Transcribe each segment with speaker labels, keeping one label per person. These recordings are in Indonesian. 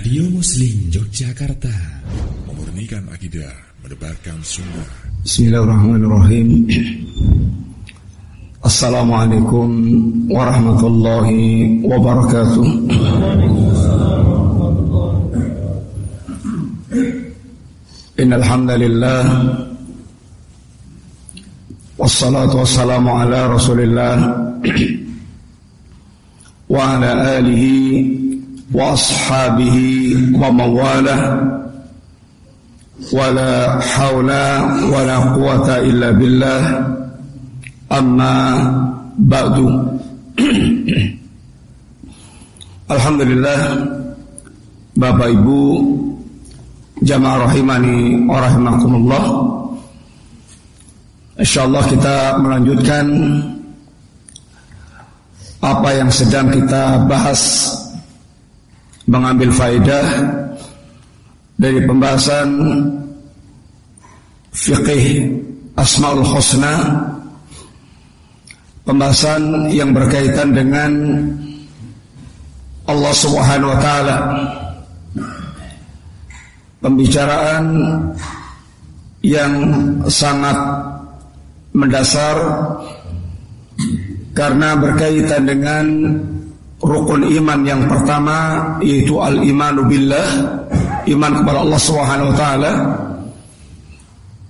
Speaker 1: Radio Muslim Yogyakarta.
Speaker 2: Memurnikan akidah Mendebarkan sunnah.
Speaker 3: Bismillahirrahmanirrahim. Assalamualaikum warahmatullahi wabarakatuh. Innalhamdulillah. Wassalatu wassalamu ala rasulillah. Wa ala alihi وأصحابه ومواله ولا حول ولا قوة إلا بالله أما بعد Alhamdulillah Bapak Ibu Jamaah rahimani wa rahimakumullah Insyaallah kita melanjutkan Apa yang sedang kita bahas mengambil faedah dari pembahasan fikih Asmaul Husna pembahasan yang berkaitan dengan Allah Subhanahu wa taala. Pembicaraan yang sangat mendasar karena berkaitan dengan rukun iman yang pertama yaitu al-imanu billah, iman kepada Allah Subhanahu wa taala.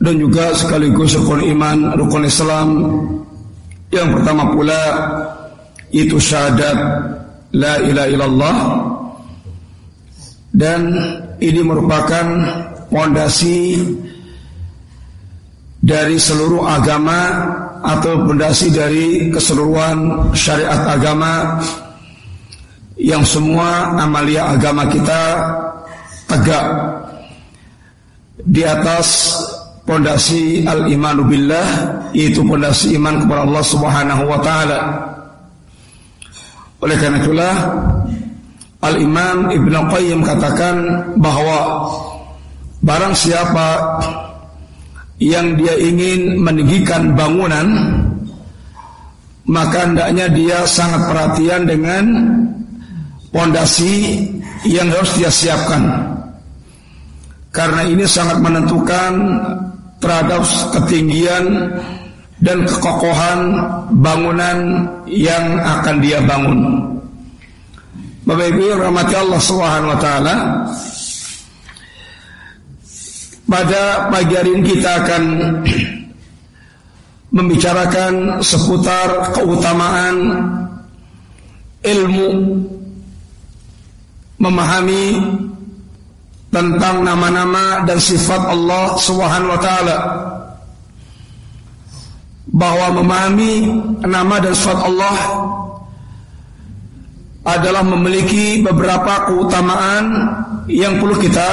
Speaker 3: Dan juga sekaligus rukun iman, rukun Islam. Yang pertama pula itu syahadat la ilaha illallah. Dan ini merupakan pondasi dari seluruh agama atau pondasi dari keseluruhan syariat agama yang semua amalia agama kita tegak di atas pondasi al-imanu billah yaitu pondasi iman kepada Allah Subhanahu wa taala. Oleh karena itulah Al-Imam Ibn Qayyim katakan bahwa barang siapa yang dia ingin meninggikan bangunan maka hendaknya dia sangat perhatian dengan pondasi yang harus dia siapkan. Karena ini sangat menentukan terhadap ketinggian dan kekokohan bangunan yang akan dia bangun. Bapak Ibu rahmati Allah Subhanahu wa taala. Pada pagi hari ini kita akan membicarakan seputar keutamaan ilmu memahami tentang nama-nama dan sifat Allah Subhanahu wa taala bahwa memahami nama dan sifat Allah adalah memiliki beberapa keutamaan yang perlu kita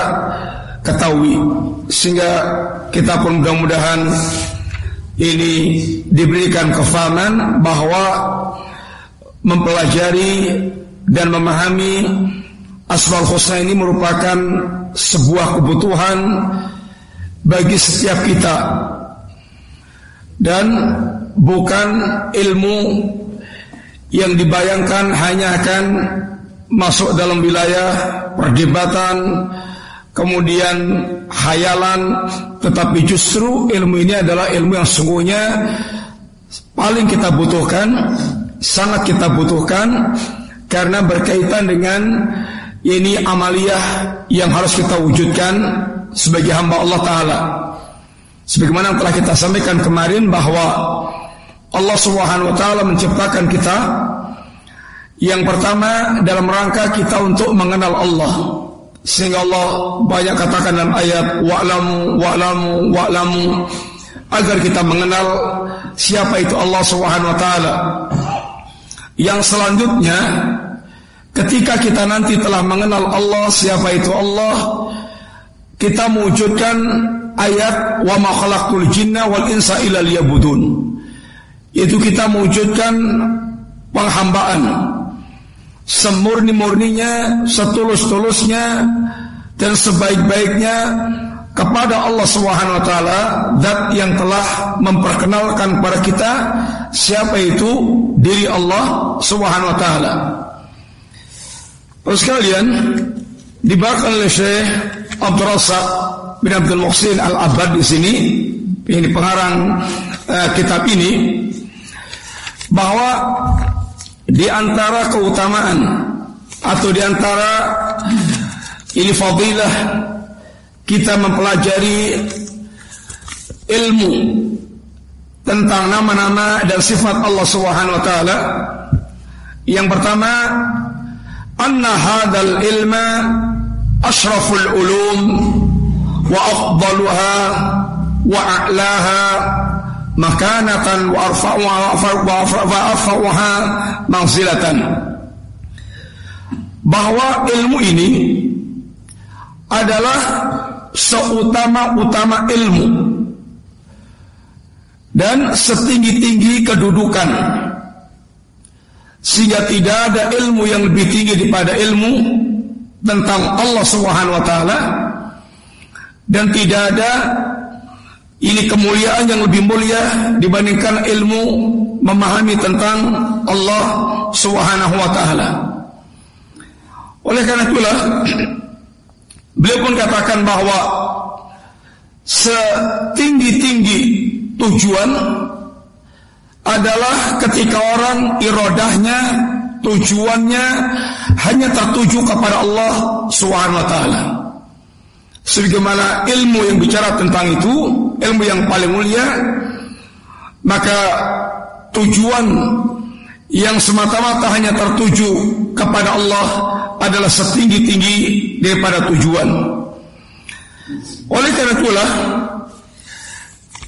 Speaker 3: ketahui sehingga kita pun mudah-mudahan ini diberikan kefahaman bahwa mempelajari dan memahami Asmaul Husna ini merupakan sebuah kebutuhan bagi setiap kita. Dan bukan ilmu yang dibayangkan hanya akan masuk dalam wilayah perdebatan kemudian hayalan tetapi justru ilmu ini adalah ilmu yang sungguhnya paling kita butuhkan sangat kita butuhkan karena berkaitan dengan ini amaliyah yang harus kita wujudkan sebagai hamba Allah Ta'ala. Sebagaimana telah kita sampaikan kemarin bahwa Allah Subhanahu wa taala menciptakan kita yang pertama dalam rangka kita untuk mengenal Allah. Sehingga Allah banyak katakan dalam ayat wa'lamu wa'lamu wa'lamu agar kita mengenal siapa itu Allah Subhanahu wa taala. Yang selanjutnya Ketika kita nanti telah mengenal Allah siapa itu Allah, kita mewujudkan ayat wa ma jinna wal insa illa liyabudun. Yaitu kita mewujudkan penghambaan semurni-murninya, setulus-tulusnya dan sebaik-baiknya kepada Allah Subhanahu wa taala zat yang telah memperkenalkan kepada kita siapa itu diri Allah Subhanahu wa taala. Terus sekalian, dibawakan oleh Syekh Abdul Razak bin Abdul Muhsin Al-Abad di sini ini pengarang uh, kitab ini bahwa di antara keutamaan atau di antara ini fadilah kita mempelajari ilmu tentang nama-nama dan sifat Allah Subhanahu wa taala. Yang pertama, ulum wa afdaluha wa a'laha makanatan wa arfa'uha wa arfa'uha manzilatan bahwa ilmu ini adalah seutama-utama ilmu dan setinggi-tinggi kedudukan sehingga tidak ada ilmu yang lebih tinggi daripada ilmu tentang Allah Subhanahu wa taala dan tidak ada ini kemuliaan yang lebih mulia dibandingkan ilmu memahami tentang Allah Subhanahu wa taala. Oleh karena itulah beliau pun katakan bahwa setinggi-tinggi tujuan adalah ketika orang irodahnya tujuannya hanya tertuju kepada Allah Subhanahu wa taala. Sebagaimana ilmu yang bicara tentang itu, ilmu yang paling mulia, maka tujuan yang semata-mata hanya tertuju kepada Allah adalah setinggi-tinggi daripada tujuan. Oleh karena itulah,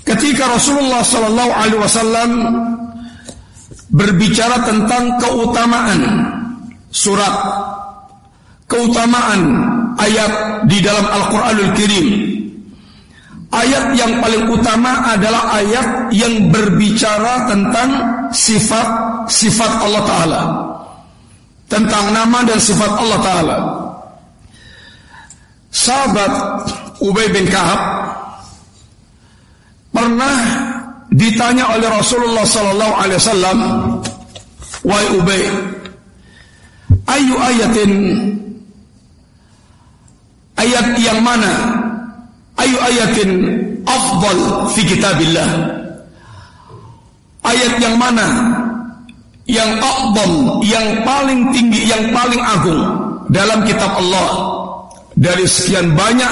Speaker 3: ketika Rasulullah Sallallahu Alaihi Wasallam berbicara tentang keutamaan surat, keutamaan ayat di dalam Al-Quranul Kirim. Ayat yang paling utama adalah ayat yang berbicara tentang sifat-sifat Allah Ta'ala. Tentang nama dan sifat Allah Ta'ala. Sahabat Ubay bin Kahab pernah ditanya oleh Rasulullah Sallallahu Alaihi Wasallam, Wahai Ubay, ayu ayatin ayat yang mana? Ayu ayatin afdal fi kitabillah? Ayat yang mana? Yang afdal yang paling tinggi yang paling agung dalam kitab Allah. Dari sekian banyak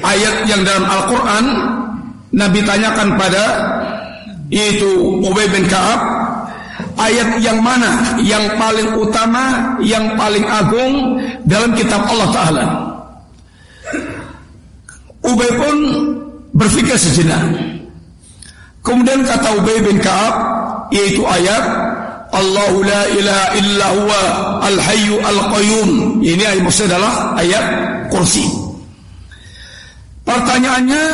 Speaker 3: ayat yang dalam Al-Quran Nabi tanyakan pada itu Ubay bin Ka'ab ayat yang mana yang paling utama yang paling agung dalam kitab Allah Ta'ala Ubay pun berpikir sejenak. Kemudian kata Ubay bin Ka'ab yaitu ayat Allahu la ilaha illa huwa al-hayyu al-qayyum. Ini ayat maksudnya adalah ayat kursi. Pertanyaannya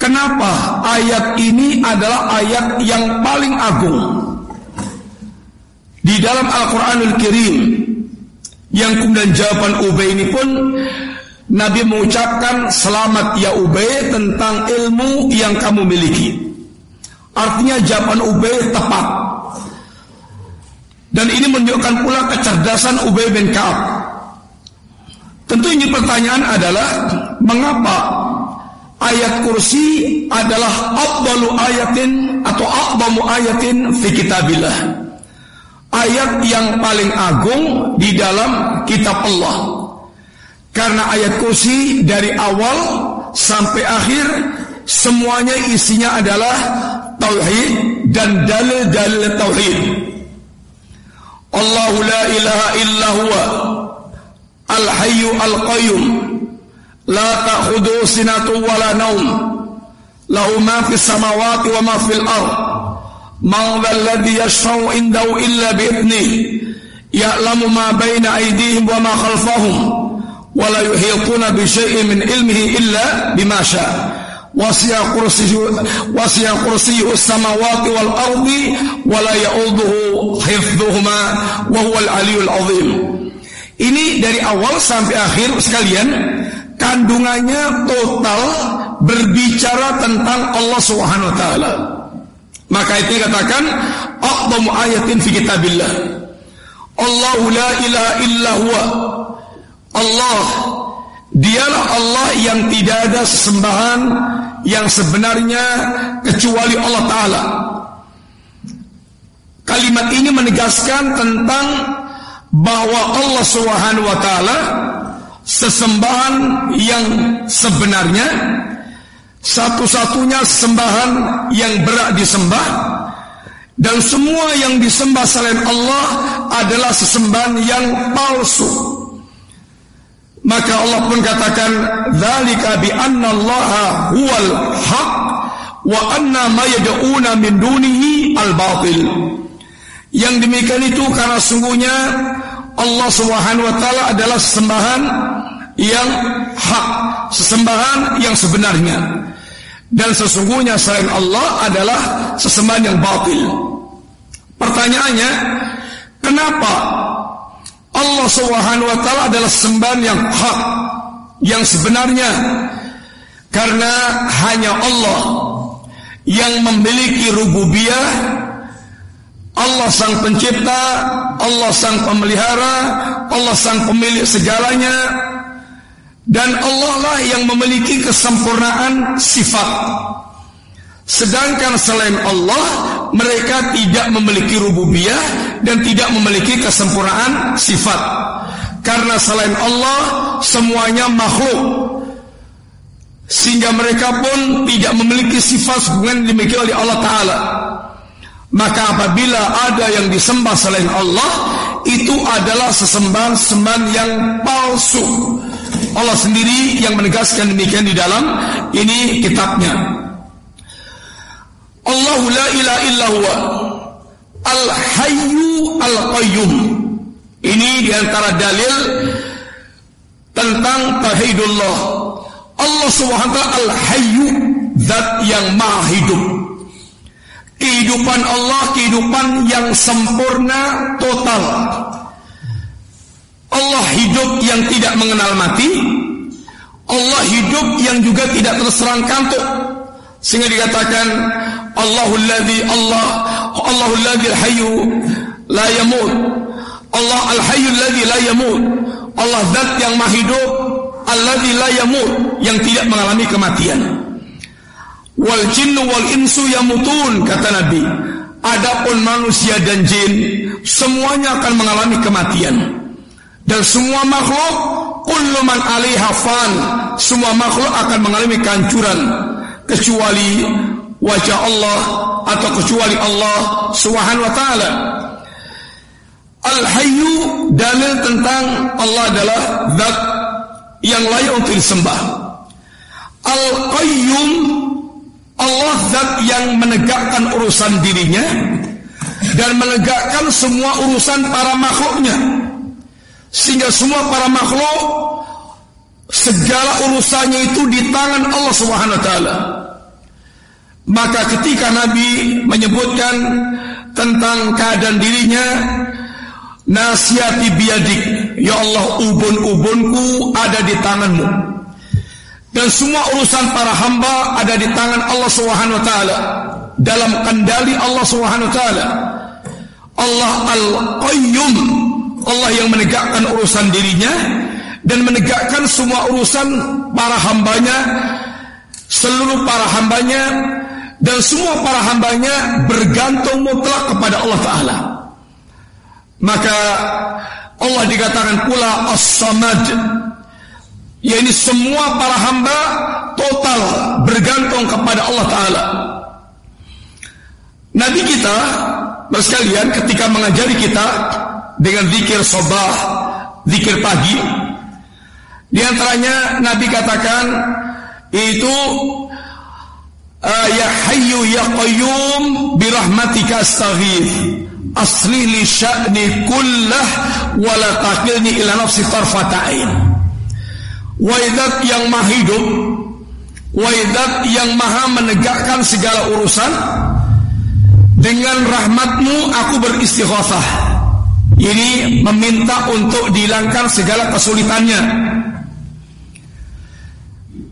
Speaker 3: kenapa ayat ini adalah ayat yang paling agung di dalam Al-Qur'anul Karim yang kemudian jawaban Ubay ini pun Nabi mengucapkan selamat ya Ubay tentang ilmu yang kamu miliki. Artinya jawaban Ubay tepat. Dan ini menunjukkan pula kecerdasan Ubay bin Ka'ab. Tentu ini pertanyaan adalah mengapa ayat kursi adalah afdalu ayatin atau afdalu ayatin fi kitabillah. Ayat yang paling agung di dalam kitab Allah. Karena ayat kursi dari awal sampai akhir semuanya isinya adalah tauhid dan dalil-dalil tauhid. Allahu la ilaha illa huwa al-hayyu al-qayyum لا تأخذه سنة ولا نوم. له ما في السماوات وما في الأرض. من ذا الذي يشفع عنده إلا بإذنه يعلم ما بين أيديهم وما خلفهم ولا يحيطون بشيء من علمه إلا بما شاء. وسيا كرسيه وسع السماوات والأرض ولا يؤوده حفظهما وهو العلي العظيم. Ini dari awal sampai akhir sekalian kandungannya total berbicara tentang Allah Subhanahu wa taala. Maka itu dikatakan aqdamu ayatin fi kitabillah. Allahu la ilaha illa huwa Allah dialah Allah yang tidak ada sesembahan yang sebenarnya kecuali Allah Ta'ala. Kalimat ini menegaskan tentang bahwa Allah Subhanahu wa taala sesembahan yang sebenarnya satu-satunya sembahan yang berat disembah dan semua yang disembah selain Allah adalah sesembahan yang palsu. Maka Allah pun katakan, "Dzalika bi anna Allah huwal haq wa anna ma yad'una min dunihi al-batil." Yang demikian itu karena sungguhnya Allah Subhanahu wa taala adalah sesembahan yang hak, sesembahan yang sebenarnya. Dan sesungguhnya selain Allah adalah sesembahan yang batil. Pertanyaannya, kenapa Allah Subhanahu wa taala adalah sembahan yang hak, yang sebenarnya? Karena hanya Allah yang memiliki rububiyah Allah sang pencipta, Allah sang pemelihara, Allah sang pemilik segalanya, dan Allah lah yang memiliki kesempurnaan sifat. Sedangkan selain Allah, mereka tidak memiliki rububiyah dan tidak memiliki kesempurnaan sifat. Karena selain Allah, semuanya makhluk. Sehingga mereka pun tidak memiliki sifat hubungan dimiliki oleh Allah Ta'ala. Maka apabila ada yang disembah selain Allah Itu adalah sesembahan-sembahan yang palsu. Allah sendiri yang menegaskan demikian di dalam Ini kitabnya. Allahu la ilaha illallah Al-Hayyu Al-Qayyum. Ini di antara dalil Tentang Tauhidullah. Allah subhanahu wa ta'ala Al-Hayyu Zat yang maha hidup kehidupan Allah kehidupan yang sempurna total. Allah hidup yang tidak mengenal mati. Allah hidup yang juga tidak terserang kantuk. Sehingga dikatakan Allahul ladzi Allah Allahul ladzi hayyu la yamut. Allah al-hayyu ladzi la yamut. Allah zat yang maha hidup, alladzi la yamut, yang tidak mengalami kematian. Wal jinnu wal insu yamutun kata Nabi. Adapun manusia dan jin semuanya akan mengalami kematian. Dan semua makhluk kullu man 'alaiha fan, semua makhluk akan mengalami kehancuran kecuali wajah Allah atau kecuali Allah Subhanahu wa taala. Al-Hayyu dalil tentang Allah adalah zat yang layak untuk disembah. Al-Qayyum Allah zat yang menegakkan urusan dirinya dan menegakkan semua urusan para makhluknya sehingga semua para makhluk segala urusannya itu di tangan Allah Subhanahu taala. Maka ketika Nabi menyebutkan tentang keadaan dirinya nasihati biadik ya Allah ubun-ubunku ada di tanganmu dan semua urusan para hamba ada di tangan Allah Subhanahu wa taala. Dalam kendali Allah Subhanahu wa taala. Allah Al-Qayyum. Allah yang menegakkan urusan dirinya dan menegakkan semua urusan para hambanya seluruh para hambanya dan semua para hambanya bergantung mutlak kepada Allah Ta'ala. Maka Allah dikatakan pula As-Samad ya ini semua para hamba total bergantung kepada Allah Ta'ala. Nabi kita sekalian ketika mengajari kita dengan zikir sobah, zikir pagi di antaranya Nabi katakan itu uh, ya hayyu ya qayyum birahmatika astaghith. Asli li sya'ni kullah wa la taqilni ila nafsi tarfata'in Waidat yang maha hidup. Waidat yang maha menegakkan segala urusan. Dengan rahmatmu aku beristighatsah Ini meminta untuk dihilangkan segala kesulitannya.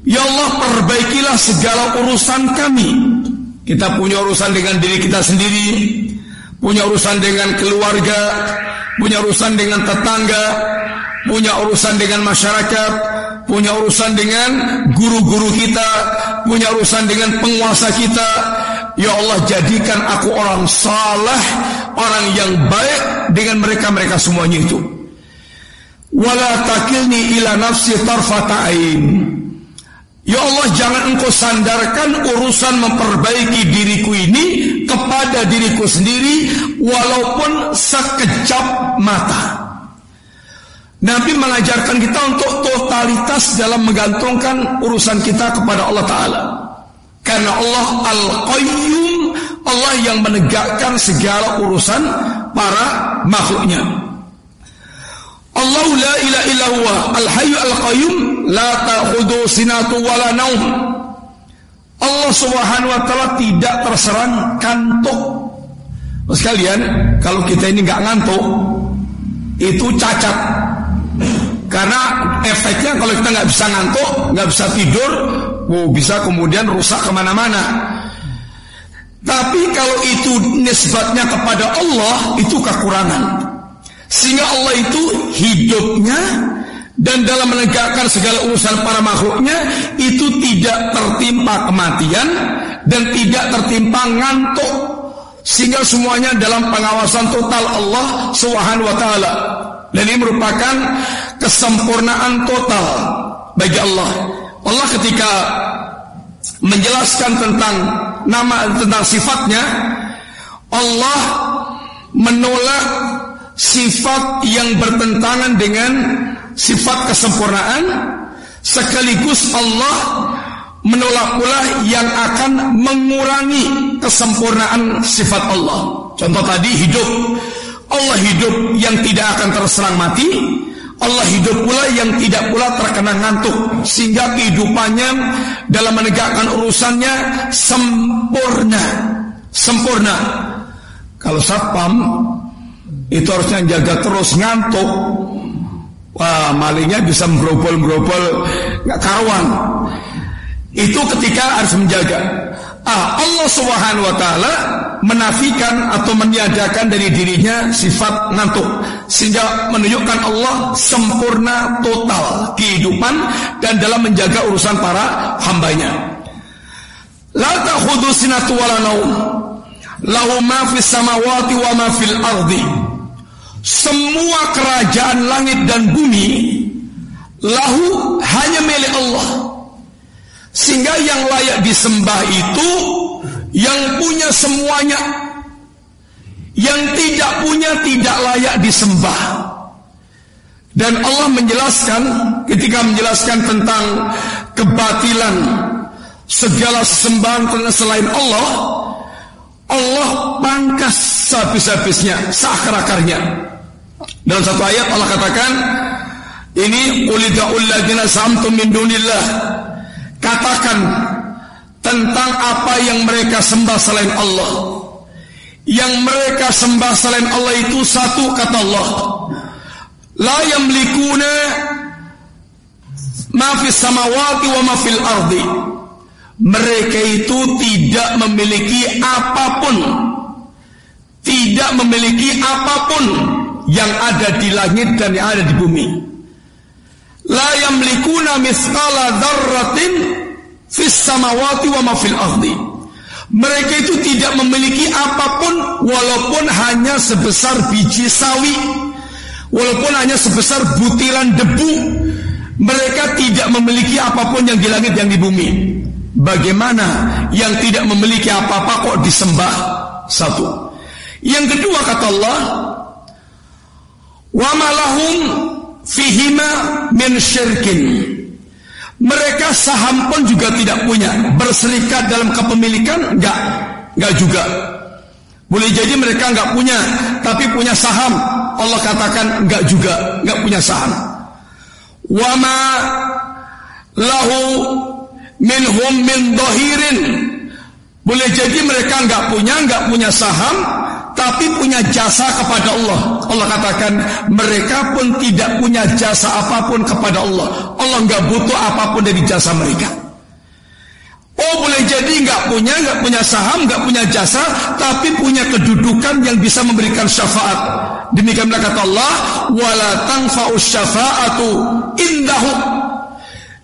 Speaker 3: Ya Allah perbaikilah segala urusan kami. Kita punya urusan dengan diri kita sendiri. Punya urusan dengan keluarga. Punya urusan dengan tetangga. Punya urusan dengan masyarakat, punya urusan dengan guru-guru kita, punya urusan dengan penguasa kita. Ya Allah jadikan aku orang salah, orang yang baik dengan mereka-mereka semuanya itu. Wala takilni ila nafsi tarfata Ya Allah jangan engkau sandarkan urusan memperbaiki diriku ini kepada diriku sendiri walaupun sekejap mata. Nabi mengajarkan kita untuk totalitas dalam menggantungkan urusan kita kepada Allah Ta'ala. Karena Allah Al-Qayyum, Allah yang menegakkan segala urusan para makhluknya. Allah la ilaha illa huwa al-hayyu al-qayyum la ta'khudhu sinatu wala naum. Allah Subhanahu wa taala tidak terserang kantuk. Sekalian, kalau kita ini nggak ngantuk, itu cacat. Karena efeknya kalau kita nggak bisa ngantuk, nggak bisa tidur, oh, bisa kemudian rusak ke mana-mana. Tapi kalau itu nisbatnya kepada Allah, itu kekurangan. Sehingga Allah itu hidupnya dan dalam menegakkan segala urusan para makhluknya itu tidak tertimpa kematian dan tidak tertimpa ngantuk sehingga semuanya dalam pengawasan total Allah Subhanahu wa taala. Dan ini merupakan kesempurnaan total bagi Allah. Allah ketika menjelaskan tentang nama tentang sifatnya, Allah menolak sifat yang bertentangan dengan sifat kesempurnaan sekaligus Allah menolak pula yang akan mengurangi kesempurnaan sifat Allah. Contoh tadi hidup Allah hidup yang tidak akan terserang mati. Allah hidup pula yang tidak pula terkena ngantuk. Sehingga kehidupannya dalam menegakkan urusannya sempurna. Sempurna. Kalau satpam itu harusnya jaga terus ngantuk. Wah malingnya bisa merobol-merobol nggak karuan. Itu ketika harus menjaga. Ah, Allah subhanahu wa ta'ala menafikan atau meniadakan dari dirinya sifat ngantuk. Sehingga menunjukkan Allah sempurna total kehidupan dan dalam menjaga urusan para hambanya. La ta'khudhu wala naum. Lahu ma samawati wa ma fil ardi. Semua kerajaan langit dan bumi lahu hanya milik Allah. Sehingga yang layak disembah itu yang punya semuanya. Yang tidak punya tidak layak disembah. Dan Allah menjelaskan ketika menjelaskan tentang kebatilan segala sembahan selain Allah Allah pangkas habis-habisnya seakar-akarnya dalam satu ayat Allah katakan ini ulida'ul ladina samtum min dunillah. Katakan tentang apa yang mereka sembah selain Allah. Yang mereka sembah selain Allah itu satu kata Allah. La yamlikuna ma fis samawati wa ma fil ardi. Mereka itu tidak memiliki apa pun tidak memiliki apa pun yang ada di langit dan yang ada di bumi. La yamlikuna misqala dzarratin fis samawati wa ma fil ardi. Mereka itu tidak memiliki apa pun walaupun hanya sebesar biji sawi. Walaupun hanya sebesar butiran debu. Mereka tidak memiliki apa pun yang di langit yang di bumi. Bagaimana yang tidak memiliki apa-apa kok disembah? Satu. Yang kedua kata Allah, "Wa malahum fihima min syirkin." Mereka saham pun juga tidak punya. Berserikat dalam kepemilikan enggak, enggak juga. Boleh jadi mereka enggak punya, tapi punya saham. Allah katakan enggak juga, enggak punya saham. Wama lahu minhum min dohirin. Boleh jadi mereka enggak punya, enggak punya saham, tapi punya jasa kepada Allah. Allah katakan mereka pun tidak punya jasa apa pun kepada Allah. Allah nggak butuh apa pun dari jasa mereka. Oh boleh jadi nggak punya, nggak punya saham, nggak punya jasa, tapi punya kedudukan yang bisa memberikan syafaat. Demikianlah kata Allah, wala tangfa'u syafa'atu indahu.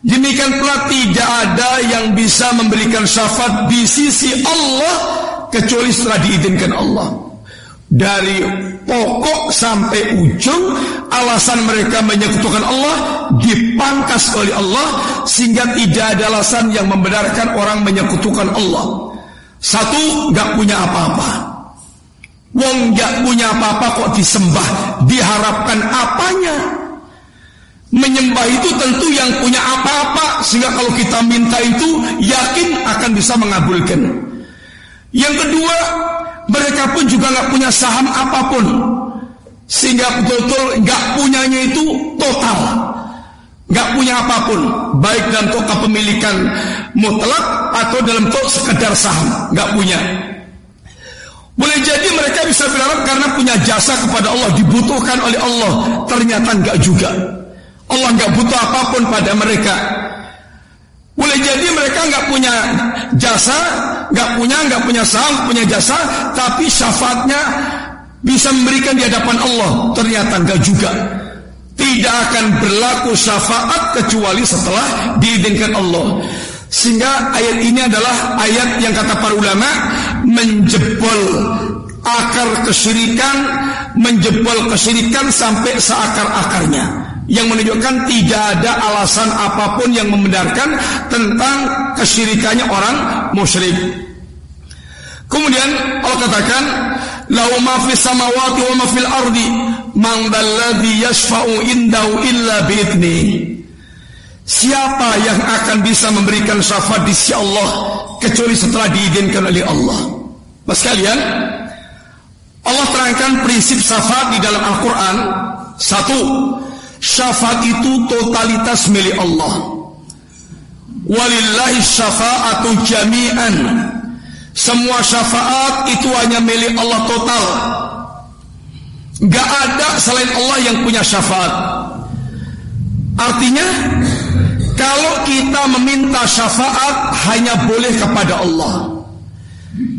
Speaker 3: Demikian pula tidak ada yang bisa memberikan syafaat di sisi Allah kecuali setelah diizinkan Allah dari pokok sampai ujung alasan mereka menyekutukan Allah dipangkas oleh Allah sehingga tidak ada alasan yang membenarkan orang menyekutukan Allah. Satu, nggak punya apa-apa. Wong nggak punya apa-apa kok disembah, diharapkan apanya? Menyembah itu tentu yang punya apa-apa sehingga kalau kita minta itu yakin akan bisa mengabulkan. Yang kedua, mereka pun juga nggak punya saham apa pun. Sehingga betul-betul nggak punyanya itu total. Nggak punya apa pun. Baik dalam bentuk kepemilikan mutlak atau dalam bentuk sekedar saham. Nggak punya. Boleh jadi mereka bisa berharap karena punya jasa kepada Allah dibutuhkan oleh Allah. Ternyata nggak juga. Allah nggak butuh apa pun pada mereka. Boleh jadi mereka nggak punya jasa, nggak punya, nggak punya saham, punya jasa, tapi syafaatnya bisa memberikan di hadapan Allah. Ternyata nggak juga. Tidak akan berlaku syafaat kecuali setelah diizinkan Allah. Sehingga ayat ini adalah ayat yang kata para ulama menjebol akar kesyirikan, menjebol kesyirikan sampai seakar-akarnya yang menunjukkan tidak ada alasan apa pun yang membenarkan tentang kesyirikannya orang musyrik. Kemudian Allah katakan, "Lau ma fis samawati wa ma fil ardi, man yashfa'u indahu illa bi'idni." Siapa yang akan bisa memberikan syafaat di sisi Allah kecuali setelah diizinkan oleh Allah? Mas kalian, Allah terangkan prinsip syafaat di dalam Al-Quran. Satu, Syafaat itu totalitas milik Allah. Walillahi syafa'atu jami'an. Semua syafaat itu hanya milik Allah total. Gak ada selain Allah yang punya syafaat. Artinya, kalau kita meminta syafaat hanya boleh kepada Allah.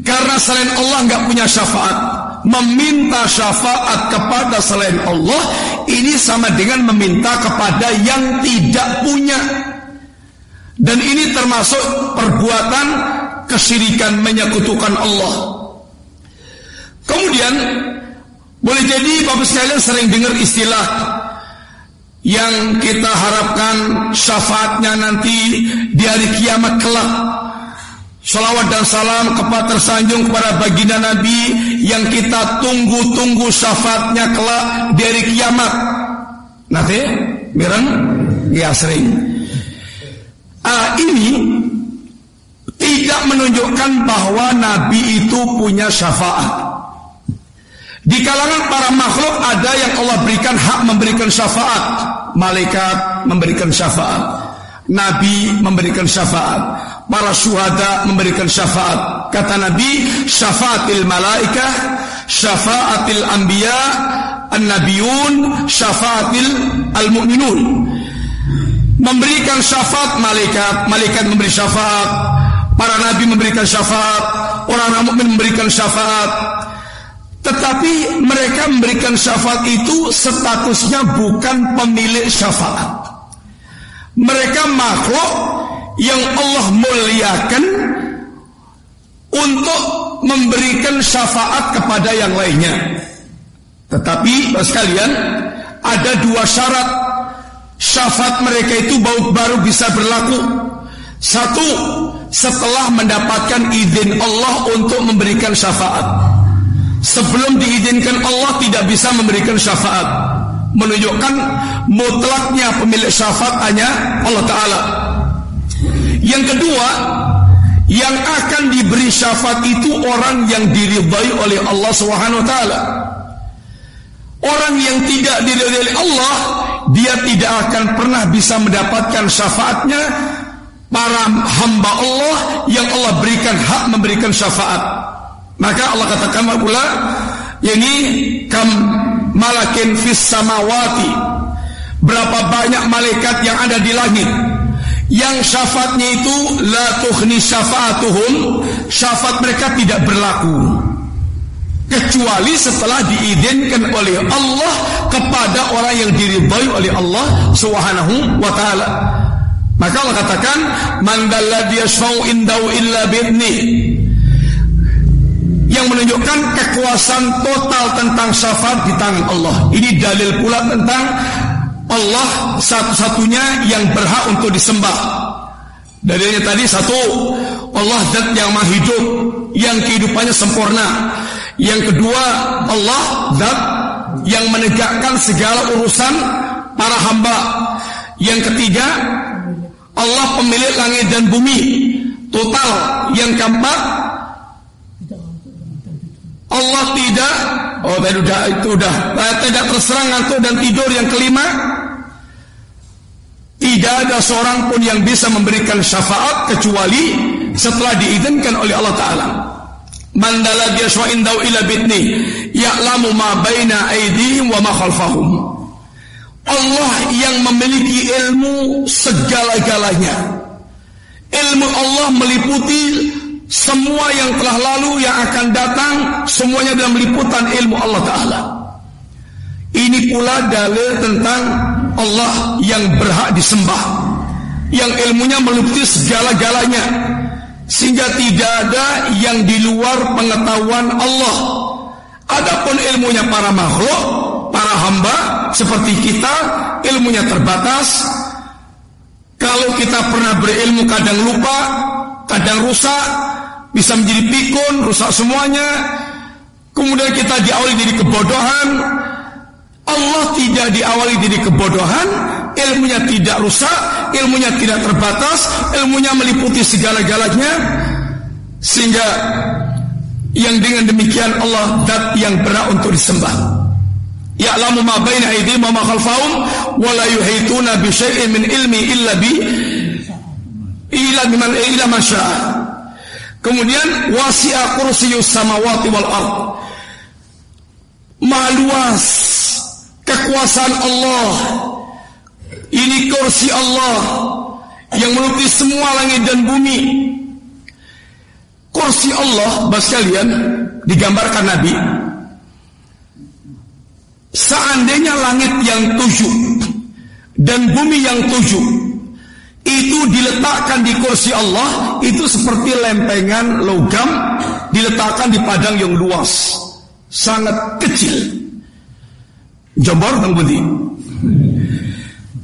Speaker 3: Karena selain Allah nggak punya syafaat. Meminta syafaat kepada selain Allah ini sama dengan meminta kepada yang tidak punya. Dan ini termasuk perbuatan kesyirikan menyekutukan Allah. Kemudian boleh jadi Bapak sekalian sering dengar istilah yang kita harapkan syafaatnya nanti di hari kiamat kelak. Salawat dan salam kepada tersanjung kepada baginda Nabi yang kita tunggu-tunggu syafaatnya kelak dari kiamat. Nanti, mirang, ya sering. Ah, ini tidak menunjukkan bahwa Nabi itu punya syafaat. Di kalangan para makhluk ada yang Allah berikan hak memberikan syafaat. Malaikat memberikan syafaat. Nabi memberikan syafaat para syuhada memberikan syafaat. Kata Nabi, syafaatil malaikah, syafaatil anbiya, an-nabiyun, syafaatil al-mu'minun. Memberikan syafaat malaikat, malaikat memberi syafaat, para nabi memberikan syafaat, orang-orang mukmin memberikan syafaat. Tetapi mereka memberikan syafaat itu statusnya bukan pemilik syafaat. Mereka makhluk yang Allah muliakan untuk memberikan syafaat kepada yang lainnya. Tetapi sekalian ada dua syarat syafaat mereka itu baru bisa berlaku. Satu, setelah mendapatkan izin Allah untuk memberikan syafaat. Sebelum diizinkan Allah tidak bisa memberikan syafaat. Menunjukkan mutlaknya pemilik syafaat hanya Allah Ta'ala. Yang kedua, yang akan diberi syafaat itu orang yang diridhai oleh Allah Subhanahu wa taala. Orang yang tidak diridhai oleh Allah, dia tidak akan pernah bisa mendapatkan syafaatnya para hamba Allah yang Allah berikan hak memberikan syafaat. Maka Allah katakan pula, ini kam malakin fis samawati. Berapa banyak malaikat yang ada di langit yang syafaatnya itu la tuhni syafaatuhum syafaat mereka tidak berlaku. Kecuali setelah diizinkan oleh Allah kepada orang yang diridhai oleh Allah Subhanahu wa taala. Maka Allah katakan man dalladhi yashfa'u indahu illa yang menunjukkan kekuasaan total tentang syafaat di tangan Allah. Ini dalil pula tentang Allah satu-satunya yang berhak untuk disembah. Dalilnya tadi satu, Allah zat yang maha hidup, yang kehidupannya sempurna. Yang kedua, Allah zat yang menegakkan segala urusan para hamba. Yang ketiga, Allah pemilik langit dan bumi. Total yang keempat, Allah tidak Oh itu udah tidak terserang ngantuk dan tidur yang kelima tidak ada seorang pun yang bisa memberikan syafaat kecuali setelah diizinkan oleh Allah Ta'ala. Mandala dia indau ila bitni ya'lamu ma baina aydihim wa ma khalfahum. Allah yang memiliki ilmu segala-galanya. Ilmu Allah meliputi semua yang telah lalu yang akan datang semuanya dalam liputan ilmu Allah Ta'ala. Ini pula dalil tentang Allah yang berhak disembah Yang ilmunya meliputi segala-galanya Sehingga tidak ada yang di luar pengetahuan Allah. Adapun ilmunya para makhluk Para hamba seperti kita Ilmunya terbatas. Kalau kita pernah berilmu kadang lupa Kadang rusak Bisa menjadi pikun, rusak semuanya. Kemudian kita diawali jadi kebodohan Allah tidak diawali dari kebodohan, ilmunya tidak rusak, ilmunya tidak terbatas, ilmunya meliputi segala-galanya, sehingga yang dengan demikian Allah dat yang berat untuk disembah. Ya'lamu ma baina aydihim wa ma khalfahum wa la yuhituna bi syai'in min ilmi illa bi illa biman illa ma Kemudian wasi'a kursiyyus samawati wal ard. Maha luas kekuasaan Allah. Ini kursi Allah yang meliputi semua langit dan bumi. Kursi Allah, bos kalian, digambarkan Nabi. Seandainya langit yang tujuh dan bumi yang tujuh itu diletakkan di kursi Allah, itu seperti lempengan logam diletakkan di padang yang luas, sangat kecil. Jembar dan Budi.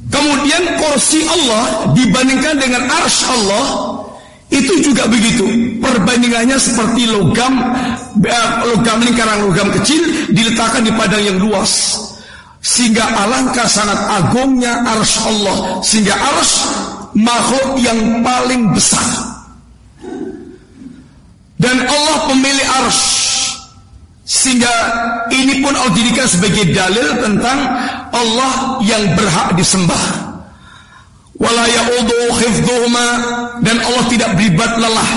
Speaker 3: Kemudian kursi Allah dibandingkan dengan arsy Allah itu juga begitu. Perbandingannya seperti logam eh, logam lingkaran logam kecil diletakkan di padang yang luas. Sehingga alangkah sangat agungnya arsy Allah. Sehingga arsy makhluk yang paling besar. Dan Allah pemilik arsy sehingga ini pun Allah jadikan sebagai dalil tentang Allah yang berhak disembah. Wala dan Allah tidak beribat lelah.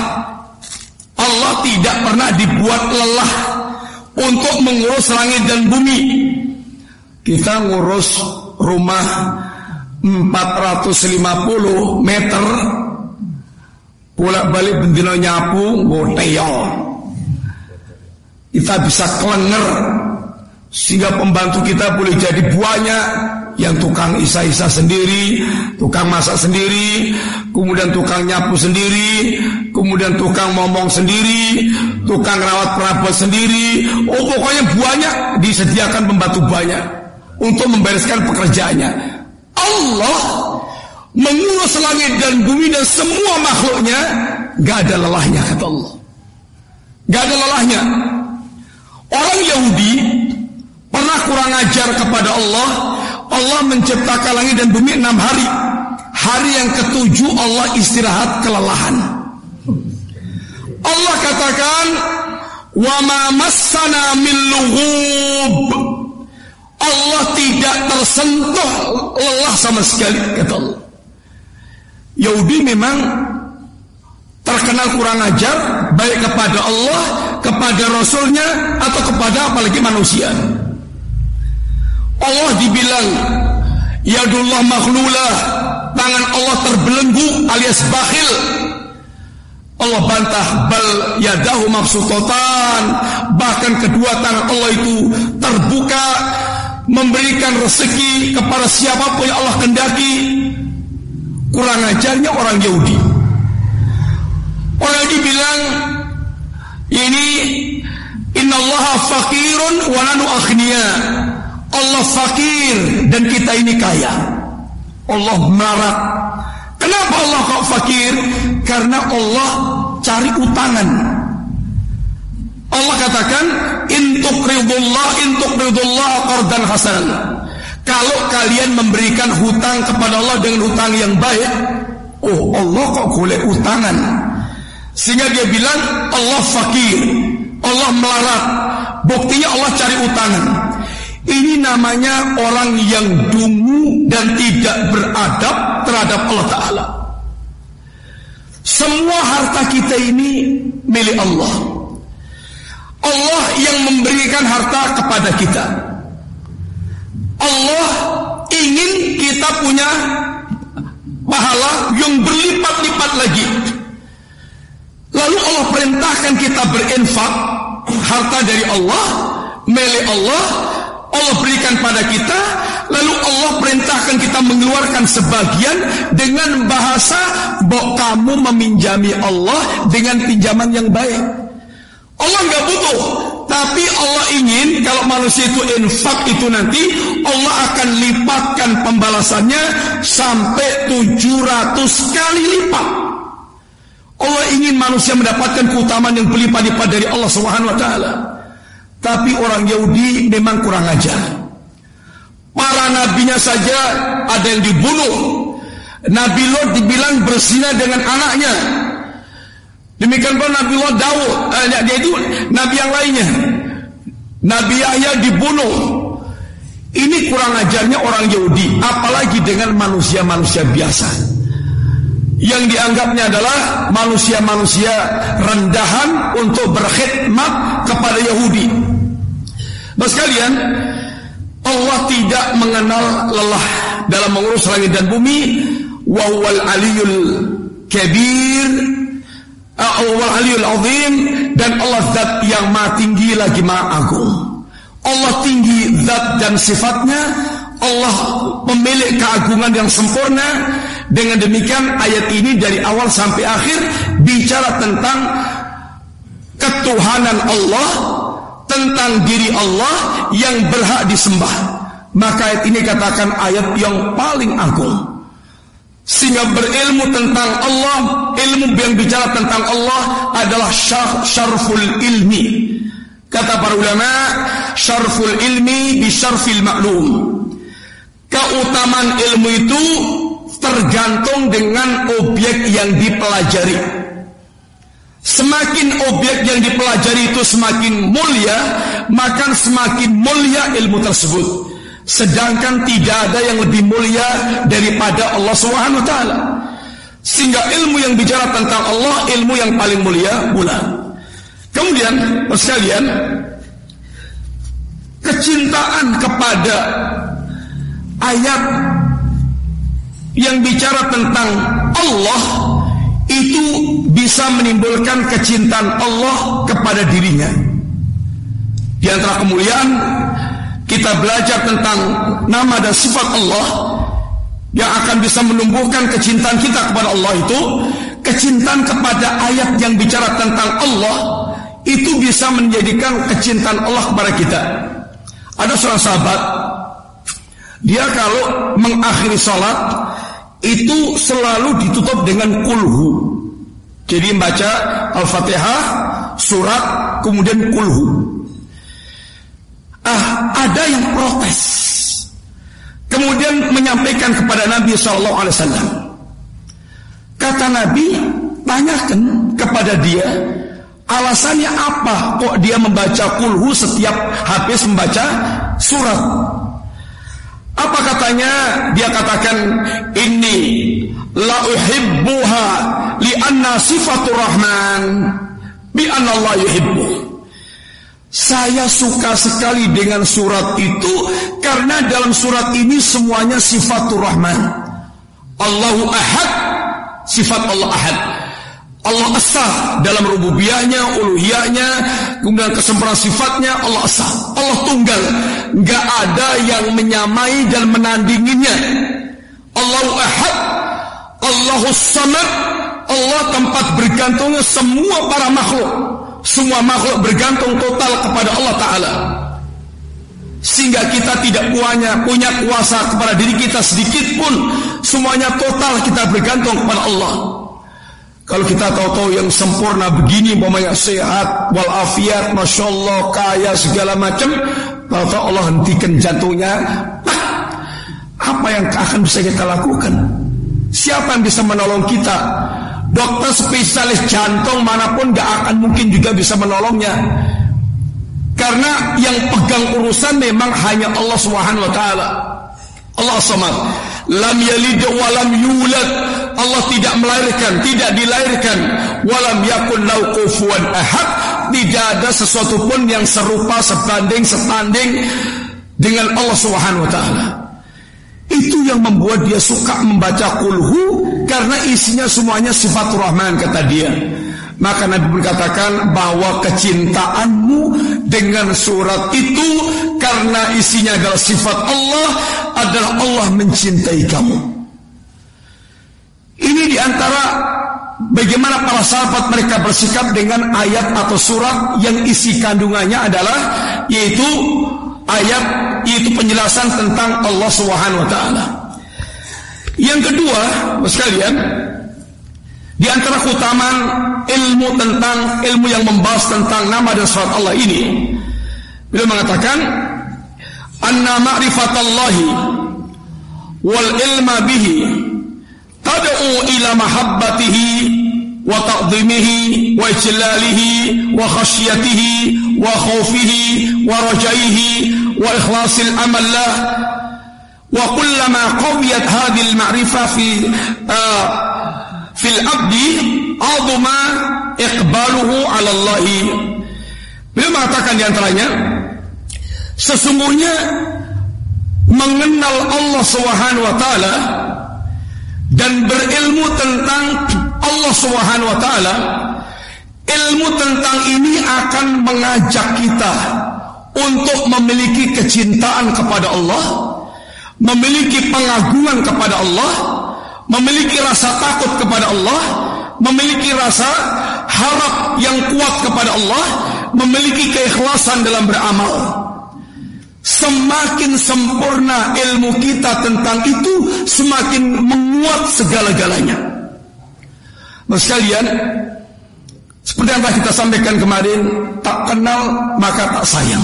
Speaker 3: Allah tidak pernah dibuat lelah untuk mengurus langit dan bumi. Kita ngurus rumah 450 meter bolak balik bendino nyapu ngoteyol kita bisa kelenger sehingga pembantu kita boleh jadi banyak yang tukang isa-isa sendiri, tukang masak sendiri, kemudian tukang nyapu sendiri, kemudian tukang ngomong sendiri, tukang rawat perabot sendiri. Oh pokoknya banyak disediakan pembantu banyak untuk membereskan pekerjaannya. Allah mengurus langit dan bumi dan semua makhluknya, gak ada lelahnya kata Allah. Gak ada lelahnya. Orang Yahudi pernah kurang ajar kepada Allah. Allah menciptakan langit dan bumi enam hari. Hari yang ketujuh Allah istirahat kelelahan. Allah katakan, "Wa ma massana Allah tidak tersentuh lelah sama sekali kata Allah. Yahudi memang terkenal kurang ajar baik kepada Allah, kepada Rasulnya atau kepada apalagi manusia. Allah dibilang Yadullah makhlulah tangan Allah terbelenggu alias bakhil. Allah bantah bal yadahu mabsutotan bahkan kedua tangan Allah itu terbuka memberikan rezeki kepada siapa pun yang Allah kendaki kurang ajarnya orang Yahudi orang Yahudi bilang innallaha fakirun wa nanu Allah fakir dan kita ini kaya. Allah marah. Kenapa Allah kok fakir? Karena Allah cari utangan. Allah katakan intuk ridullah intuk ridullah qardan hasan. Kalau kalian memberikan hutang kepada Allah dengan hutang yang baik, oh Allah kok boleh utangan. Sehingga dia bilang Allah fakir, Allah melarat. Buktinya Allah cari utangan. Ini namanya orang yang dungu dan tidak beradab terhadap Allah Ta'ala. Semua harta kita ini milik Allah. Allah yang memberikan harta kepada kita. Allah ingin kita punya pahala yang berlipat-lipat lagi. Lalu Allah perintahkan kita berinfak harta dari Allah, milik Allah, Allah berikan pada kita, lalu Allah perintahkan kita mengeluarkan sebagian dengan bahasa bahwa kamu meminjami Allah dengan pinjaman yang baik. Allah nggak butuh, tapi Allah ingin kalau manusia itu infak itu nanti Allah akan lipatkan pembalasannya sampai 700 kali lipat. Allah ingin manusia mendapatkan keutamaan yang berlipat-lipat dari Allah Subhanahu wa taala. Tapi orang Yahudi memang kurang ajar. Para nabinya saja ada yang dibunuh. Nabi Lot dibilang berzina dengan anaknya. Demikian pun Nabi Lot Daud, eh, dia itu nabi yang lainnya. Nabi Yahya dibunuh. Ini kurang ajarnya orang Yahudi, apalagi dengan manusia-manusia biasa. Yang dianggapnya adalah manusia-manusia rendahan untuk berkhidmat kepada Yahudi. Mas kalian, Allah tidak mengenal lelah dalam mengurus langit dan bumi. Wawal aliyul kabir, wawal aliyul azim dan Allah zat yang maha tinggi lagi maha agung. Allah tinggi zat dan sifatnya. Allah pemilik keagungan yang sempurna. Dengan demikian ayat ini dari awal sampai akhir bicara tentang ketuhanan Allah tentang diri Allah yang berhak disembah. Maka ayat ini katakan ayat yang paling agung. Sehingga berilmu tentang Allah, ilmu yang bicara tentang Allah adalah syar, syarful ilmi. Kata para ulama, syarful ilmi bi syarfil maklum. Keutamaan ilmu itu tergantung dengan objek yang dipelajari. Semakin objek yang dipelajari itu semakin mulia, maka semakin mulia ilmu tersebut. Sedangkan tidak ada yang lebih mulia daripada Allah Subhanahu wa taala. Sehingga ilmu yang bicara tentang Allah, ilmu yang paling mulia pula. Kemudian, sekalian, kecintaan kepada ayat yang bicara tentang Allah itu bisa menimbulkan kecintaan Allah kepada dirinya. Di antara kemuliaan kita belajar tentang nama dan sifat Allah yang akan bisa menumbuhkan kecintaan kita kepada Allah itu kecintaan kepada ayat yang bicara tentang Allah itu bisa menjadikan kecintaan Allah kepada kita. Ada seorang sahabat dia kalau mengakhiri sholat itu selalu ditutup dengan kulhu. Jadi membaca Al-Fatihah, surat, kemudian kulhu. Ah, ada yang protes. Kemudian menyampaikan kepada Nabi Shallallahu Alaihi Wasallam. Kata Nabi, tanyakan kepada dia, alasannya apa kok dia membaca kulhu setiap habis membaca surat? Apa katanya? Dia katakan ini la uhibbuha li anna sifatur rahman bi anna Allah yuhibbu. Saya suka sekali dengan surat itu karena dalam surat ini semuanya sifatur rahman. Allahu Ahad, sifat Allah Ahad. Allah Esa dalam rububiyahnya, uluhiyahnya, kemudian kesempurnaan sifatnya Allah Esa. Allah tunggal, nggak ada yang menyamai dan menandinginya. Allahu Ahad, Allahu Samad, Allah tempat bergantungnya semua para makhluk. Semua makhluk bergantung total kepada Allah Ta'ala Sehingga kita tidak punya, punya kuasa kepada diri kita sedikit pun Semuanya total kita bergantung kepada Allah kalau kita tahu-tahu yang sempurna begini, umpamanya sehat, walafiat, masya Allah, kaya segala macam, tahu-tahu Allah hentikan jantungnya, apa yang akan bisa kita lakukan? Siapa yang bisa menolong kita? Dokter spesialis jantung mana pun gak akan mungkin juga bisa menolongnya. Karena yang pegang urusan memang hanya Allah Subhanahu wa taala. Allah Samad. Lam yalid wa lam yulad. Allah tidak melahirkan, tidak dilahirkan. Walam yakun lau kufuwan ahad. Tidak ada sesuatu pun yang serupa, sebanding, setanding dengan Allah Subhanahu wa taala. Itu yang membuat dia suka membaca kulhu karena isinya semuanya sifat rahman kata dia. Maka Nabi berkatakan bahwa kecintaanmu dengan surat itu karena isinya adalah sifat Allah adalah Allah mencintai kamu. Ini di antara bagaimana para sahabat mereka bersikap dengan ayat atau surat yang isi kandungannya adalah yaitu ayat yaitu penjelasan tentang Allah Subhanahu wa taala. Yang kedua, sekalian, di antara keutamaan ilmu tentang ilmu yang membahas tentang nama dan sifat Allah ini, beliau mengatakan, "Anna ma'rifatallahi wal ilma bihi tad'u ila mahabbatihi wa ta'zimihi wa ijlalihi wa khasyatihi wa khawfihi wa rajaihi wa ikhlasil amal lah. Wa kullama qawiyat hadhihi al-ma'rifah fi uh, fil abdi azuma iqbaluhu 'ala Allah beliau mengatakan sesungguhnya mengenal Allah Subhanahu wa taala dan berilmu tentang Allah Subhanahu wa taala ilmu tentang ini akan mengajak kita untuk memiliki kecintaan kepada Allah memiliki pengagungan kepada Allah memiliki rasa takut kepada Allah memiliki rasa harap yang kuat kepada Allah memiliki keikhlasan dalam beramal Semakin sempurna ilmu kita tentang itu Semakin menguat segala-galanya. Mas kalian Seperti yang telah kita sampaikan kemarin Tak kenal maka tak sayang.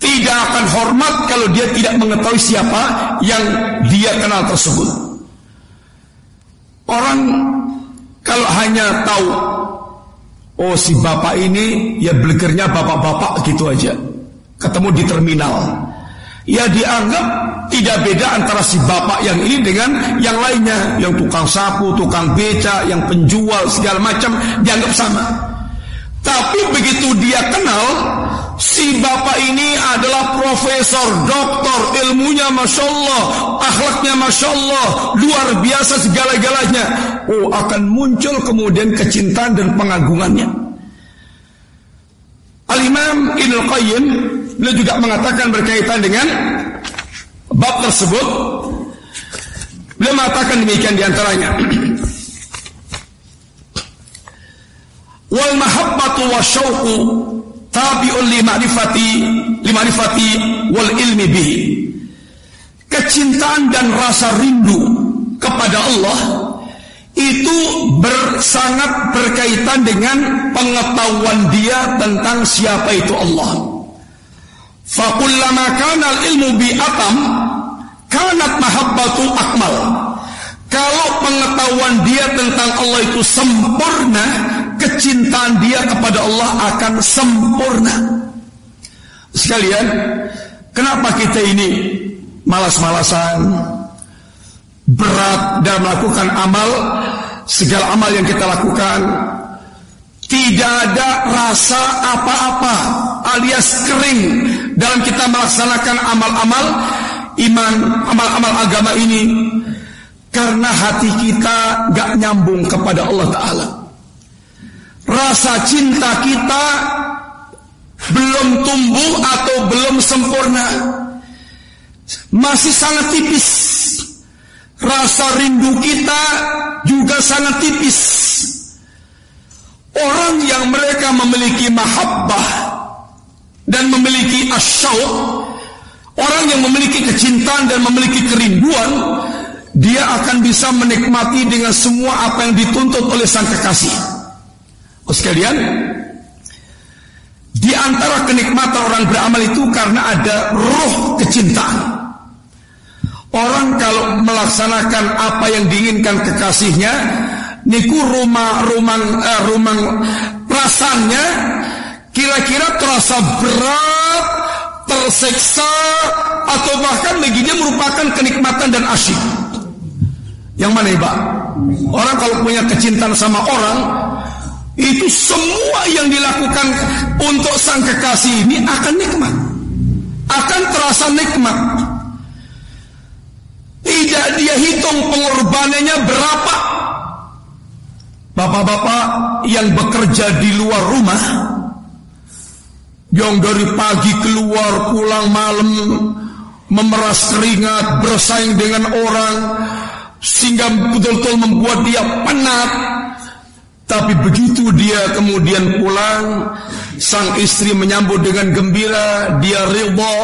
Speaker 3: Tidak akan hormat kalau dia tidak mengetahui siapa Yang dia kenal tersebut. Orang Kalau hanya tahu Oh si bapak ini Ya belegernya bapak-bapak gitu aja Ketemu di terminal ya dianggap tidak beda antara si bapak yang ini dengan yang lainnya, yang tukang sapu, tukang beca, yang penjual segala macam dianggap sama. Tapi begitu dia kenal si bapak ini adalah profesor, doktor, ilmunya masya Allah, akhlaknya masya Allah, luar biasa segala-galanya. Oh akan muncul kemudian kecintaan dan pengagungannya. Al-Imam Ibn Qayyim beliau juga mengatakan berkaitan dengan bab tersebut. Beliau mengatakan demikian di antaranya wal mahabbatu wa syauqu tabi'un li ma'rifati li ma'rifati wal ilmi bihi. Kecintaan dan rasa rindu kepada Allah itu bersangat berkaitan dengan pengetahuan dia tentang siapa itu Allah. Fakullama kana ilmu bi atam kanat mahabbatu akmal. Kalau pengetahuan dia tentang Allah itu sempurna, kecintaan dia kepada Allah akan sempurna. Sekalian, kenapa kita ini malas-malasan, berat dalam melakukan amal, segala amal yang kita lakukan tidak ada rasa apa-apa alias kering dalam kita melaksanakan amal-amal iman, amal-amal agama ini Karena hati kita gak nyambung kepada Allah Ta'ala. Rasa cinta kita belum tumbuh atau belum sempurna. Masih sangat tipis. Rasa rindu kita juga sangat tipis. Orang yang mereka memiliki mahabbah dan memiliki asyauq, orang yang memiliki kecintaan dan memiliki kerinduan, dia akan bisa menikmati dengan semua apa yang dituntut oleh sang kekasih. Oh sekalian, di antara kenikmatan orang beramal itu karena ada roh kecintaan. Orang kalau melaksanakan apa yang diinginkan kekasihnya, niku rumah rumah eh, rumah perasaannya kira-kira terasa berat, terseksa atau bahkan bagi dia merupakan kenikmatan dan asyik. Yang mana Pak? Orang kalau punya kecintaan sama orang, itu semua yang dilakukan untuk sang kekasih ini akan nikmat. Akan terasa nikmat. Tidak dia hitung pengorbanannya berapa Bapak-bapak yang bekerja di luar rumah Yang dari pagi keluar pulang malam Memeras keringat bersaing dengan orang Sehingga betul-betul membuat dia penat. Tapi begitu dia kemudian pulang Sang istri menyambut dengan gembira Dia ridha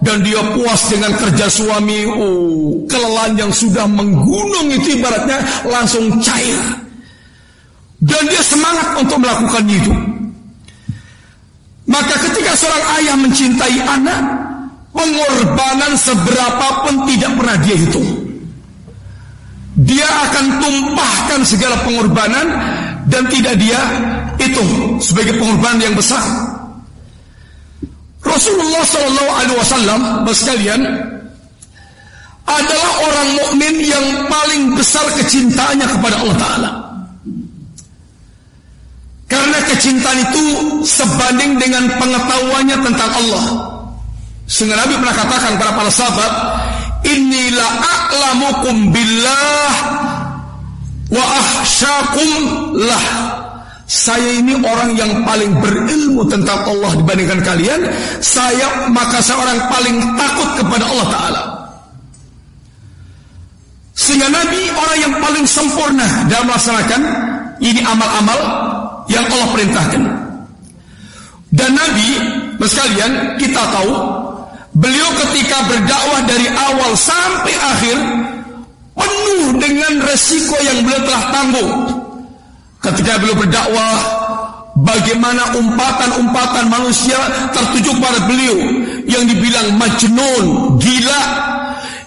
Speaker 3: Dan dia puas dengan kerja suami. Oh kelelahan yang sudah menggunung itu ibaratnya langsung cair. Dan dia semangat untuk melakukan itu. Maka ketika seorang ayah mencintai anak, pengorbanan seberapapun tidak pernah dia hitung. Dia akan tumpahkan segala pengorbanan dan tidak dia hitung sebagai pengorbanan yang besar. Rasulullah Shallallahu Alaihi Wasallam, sekalian, adalah orang mukmin yang paling besar kecintaannya kepada Allah Taala. Karena kecintaan itu sebanding dengan pengetahuannya tentang Allah. Sehingga Nabi pernah katakan kepada para sahabat, Inilah a'lamukum billah wa ahsyakum lah. Saya ini orang yang paling berilmu tentang Allah dibandingkan kalian. Saya maka saya orang paling takut kepada Allah Ta'ala. Sehingga Nabi orang yang paling sempurna dalam melaksanakan ini amal-amal yang Allah perintahkan. Dan Nabi, sekalian, kita tahu beliau ketika berdakwah dari awal sampai akhir penuh dengan resiko yang beliau telah tanggung. Ketika beliau berdakwah, bagaimana umpatan-umpatan manusia tertuju pada beliau yang dibilang majnun, gila,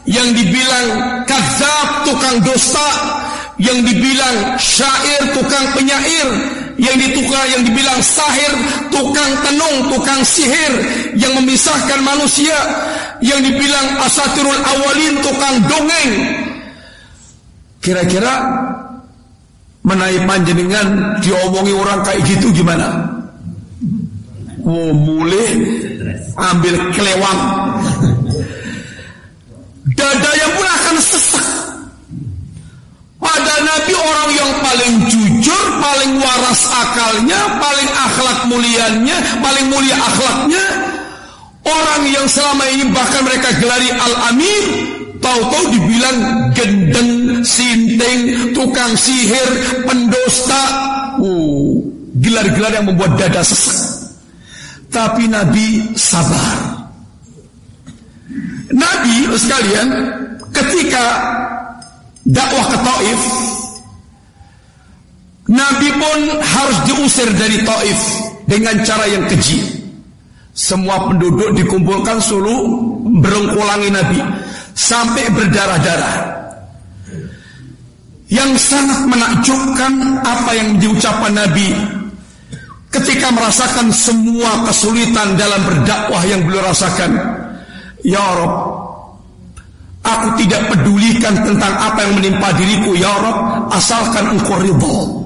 Speaker 3: yang dibilang kazab, tukang dosa, yang dibilang syair, tukang penyair, yang ditukar yang dibilang sahir, tukang tenung, tukang sihir yang memisahkan manusia, yang dibilang asatirul awalin, tukang dongeng. Kira-kira menaik panjenengan diomongi orang kayak gitu gimana? Oh, mulai ambil kelewang. Dada yang pun akan sesak pada Nabi orang yang paling jujur, paling waras akalnya, paling akhlak mulianya, paling mulia akhlaknya. Orang yang selama ini bahkan mereka gelari Al-Amin, tahu-tahu dibilang gendeng, sinting, tukang sihir, pendosta. Uh, gelar-gelar yang membuat dada sesak. Tapi Nabi sabar. Nabi sekalian ketika dakwah ke Taif Nabi pun harus diusir dari Taif dengan cara yang keji. Semua penduduk dikumpulkan sulu berengkulangi Nabi sampai berdarah-darah. Yang sangat menakjubkan apa yang diucapkan Nabi ketika merasakan semua kesulitan dalam berdakwah yang beliau rasakan. Ya Rabb, Aku tidak pedulikan tentang apa yang menimpa diriku ya Rabb Asalkan engkau ridho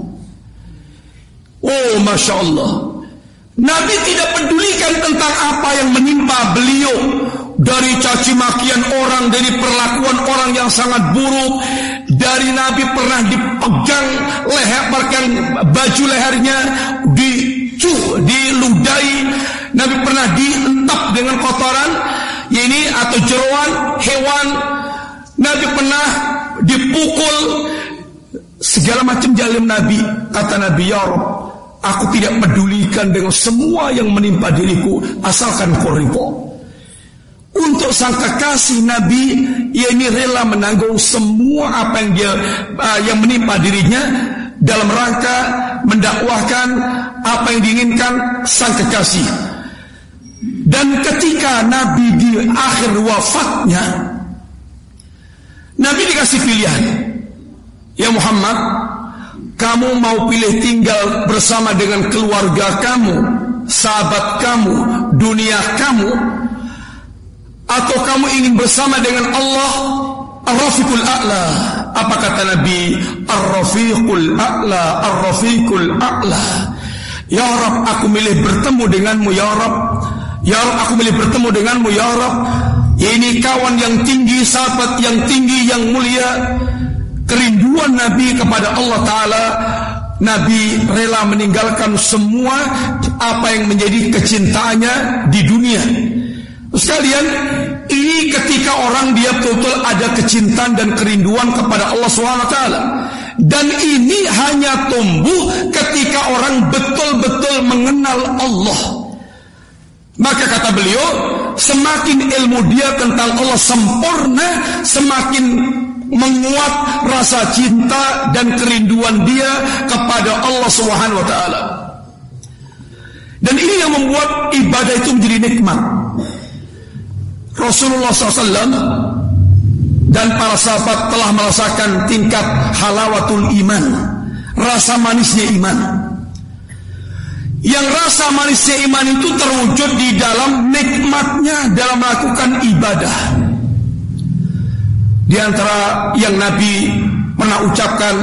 Speaker 3: Oh Masya Allah Nabi tidak pedulikan tentang apa yang menimpa beliau Dari caci makian orang Dari perlakuan orang yang sangat buruk Dari Nabi pernah dipegang leher, bahkan baju lehernya dicu, diludai. Nabi pernah dientap dengan kotoran, ini atau jeruan hewan. Nabi pernah dipukul segala macam jalim Nabi. Kata Nabi, Ya aku tidak pedulikan dengan semua yang menimpa diriku, asalkan kau. Untuk sang kekasih Nabi, ia ini rela menanggung semua apa yang dia uh, yang menimpa dirinya dalam rangka mendakwahkan apa yang diinginkan sang kekasih. Dan ketika Nabi di akhir wafatnya, Nabi dikasih pilihan. Ya Muhammad, kamu mau pilih tinggal bersama dengan keluarga kamu, sahabat kamu, dunia kamu, atau kamu ingin bersama dengan Allah Ar-Rafiqul A'la? Apa kata Nabi? Ar-Rafiqul A'la Ar-Rafiqul A'la. Ya Rab aku milih bertemu denganmu Ya Rab Ya Rab aku milih bertemu denganmu Ya Rab Ini kawan yang tinggi Sahabat yang tinggi yang mulia Kerinduan Nabi kepada Allah Ta'ala Nabi rela meninggalkan semua Apa yang menjadi kecintaannya di dunia Sekalian, ini ketika orang dia betul-betul ada kecintaan dan kerinduan kepada Allah SWT. Dan ini hanya tumbuh ketika orang betul-betul mengenal Allah. Maka kata beliau, semakin ilmu dia tentang Allah sempurna, semakin menguat rasa cinta dan kerinduan dia kepada Allah Subhanahu wa taala. Dan ini yang membuat ibadah itu menjadi nikmat. Rasulullah SAW dan para sahabat telah merasakan tingkat halawatul iman, rasa manisnya iman. Yang rasa manisnya iman itu terwujud di dalam nikmatnya dalam melakukan ibadah. Di antara yang Nabi pernah ucapkan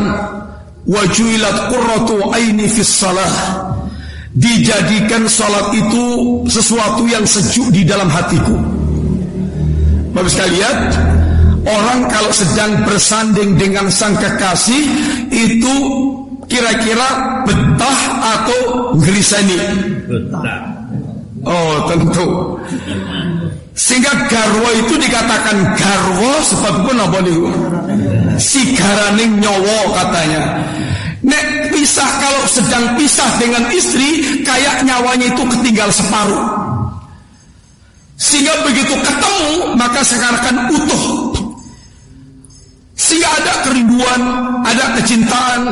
Speaker 3: wajulat qurratu aini fis salah dijadikan salat itu sesuatu yang sejuk di dalam hatiku Bapak sekalian, orang kalau sedang bersanding dengan sang kekasih itu kira-kira betah atau gelisani? Betah. Oh tentu. Sehingga garwo itu dikatakan garwo sebab pun apa? Si garaning nyowo katanya. Nek pisah kalau sedang pisah dengan istri kayak nyawanya itu ketinggal separuh. Sehingga begitu ketemu maka sekarang utuh. Sehingga ada kerinduan, ada kecintaan.